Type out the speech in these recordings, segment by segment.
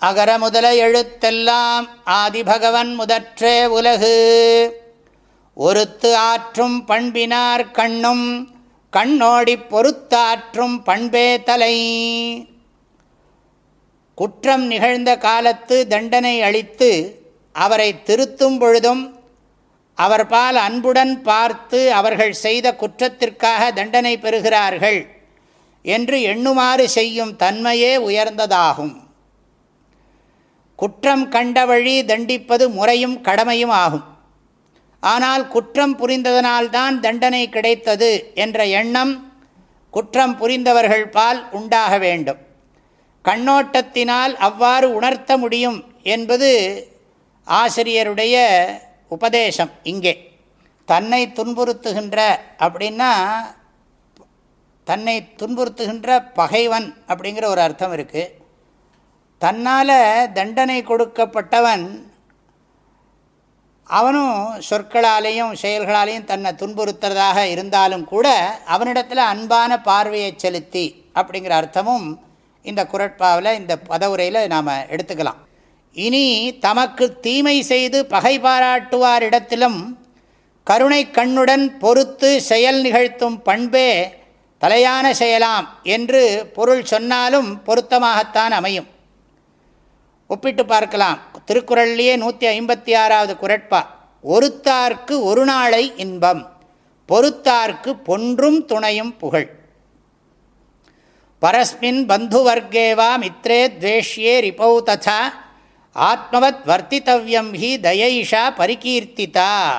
அகர முதல எழுத்தெல்லாம் ஆதிபகவன் முதற்றே உலகு. ஒருத்து ஆற்றும் பண்பினார் கண்ணும் கண்ணோடி பொறுத்தாற்றும் பண்பே தலை. குற்றம் நிகழ்ந்த காலத்து தண்டனை அளித்து அவரை திருத்தும் பொழுதும் அவர்பால் அன்புடன் பார்த்து அவர்கள் செய்த குற்றத்திற்காக தண்டனை பெறுகிறார்கள் என்று எண்ணுமாறு செய்யும் தன்மையே உயர்ந்ததாகும். குற்றம் கண்ட வழி தண்டிப்பது முறையும் கடமையும் ஆகும். ஆனால் குற்றம் புரிந்ததனால்தான் தண்டனை கிடைத்தது என்ற எண்ணம் குற்றம் புரிந்தவர்கள் பால் உண்டாக வேண்டும். கண்ணோட்டத்தினால் அவ்வாறு உணர்த்த முடியும் என்பது ஆசிரியருடைய உபதேசம் இங்கே. தன்னை துன்புறுத்துகின்ற அப்படின்னா தன்னை துன்புறுத்துகின்ற பகைவன் அப்படிங்கிற ஒரு அர்த்தம் இருக்குது தன்னால் தண்டனை கொடுக்கப்பட்டவன் அவனும் சொற்களாலேயும் செயல்களாலேயும் தன்னை துன்புறுத்துறதாக இருந்தாலும் கூட அவனிடத்தில் அன்பான பார்வையை செலுத்தி அப்படிங்கிற அர்த்தமும் இந்த குரட்பாவில் இந்த பதவுரையில் நாம் எடுத்துக்கலாம். இனி தமக்கு தீமை செய்து பகை பாராட்டுவாரிடத்திலும் கருணை கண்ணுடன் பொறுத்து செயல் நிகழ்த்தும் பண்பே தலையான செயலாம் என்று பொருள் சொன்னாலும் பொருத்தமாகத்தான் அமையும். ஒப்பிட்டு பார்க்கலாம். திருக்குறள்லேயே நூற்றி ஐம்பத்தி ஆறாவது குரட்பா. ஒருத்தார்க்கு ஒரு நாளை இன்பம். பொறுத்தார்க்கு பொன்றும் துணையும் புகழ். பரஸ்மின் பந்துவர்க்கேவா மித்ரே துவேஷ்யே ரிபௌ ததா. ஆத்மவத் வர்த்தித்தவ்யம் ஹி தயைஷா பரிகீர்த்திதா.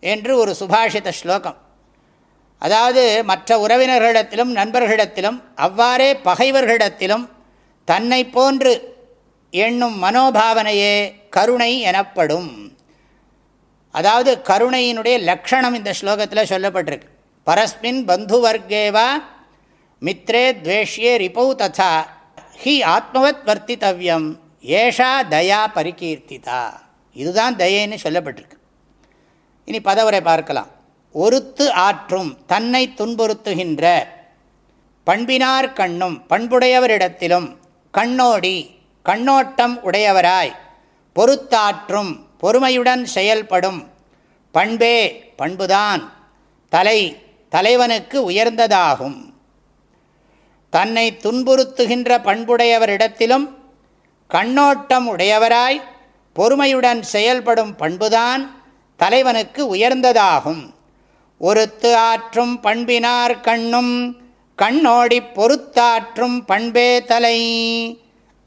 என்று ஒரு சுபாஷித ஸ்லோகம். அதாவது மற்ற உறவினர்களிடத்திலும் நண்பர்களிடத்திலும் அவ்வாறே பகைவர்களிடத்திலும் தன்னை போன்று எண்ணும் மனோபாவனையே கருணை எனப்படும். அதாவது கருணையினுடைய லக்ஷணம் இந்த ஸ்லோகத்தில் சொல்லப்பட்டிருக்கு. பரஸ்மின் பந்துவர்க்கேவா மித்ரே துவேஷ்யே ரிபௌ ததா ஹி ஆத்மவத் வர்த்தித்தவ்யம் ஏஷா தயா பரிகீர்த்திதா. இதுதான் தயேன்னு சொல்லப்பட்டிருக்கு. இனி பதவரை பார்க்கலாம். ஒருத்து ஆற்றும் தன்னை துன்புறுத்துகின்ற பண்பினார் கண்ணும் பண்புடையவரிடத்திலும் கண்ணோடி கண்ணோட்டம் உடையவராய் பொறுத்தாற்றும் பொறுமையுடன் செயல்படும். பண்பே பண்புதான் தலை தலைவனுக்கு உயர்ந்ததாகும். தன்னை துன்புறுத்துகின்ற பண்புடையவரிடத்திலும் கண்ணோட்டம் உடையவராய் பொறுமையுடன் செயல்படும் பண்புதான் தலைவனுக்கு உயர்ந்ததாகும். ஒருத்து ஆற்றும் பண்பினார் கண்ணும் கண்ணோடி பொறுத்தாற்றும் பண்பே தலை.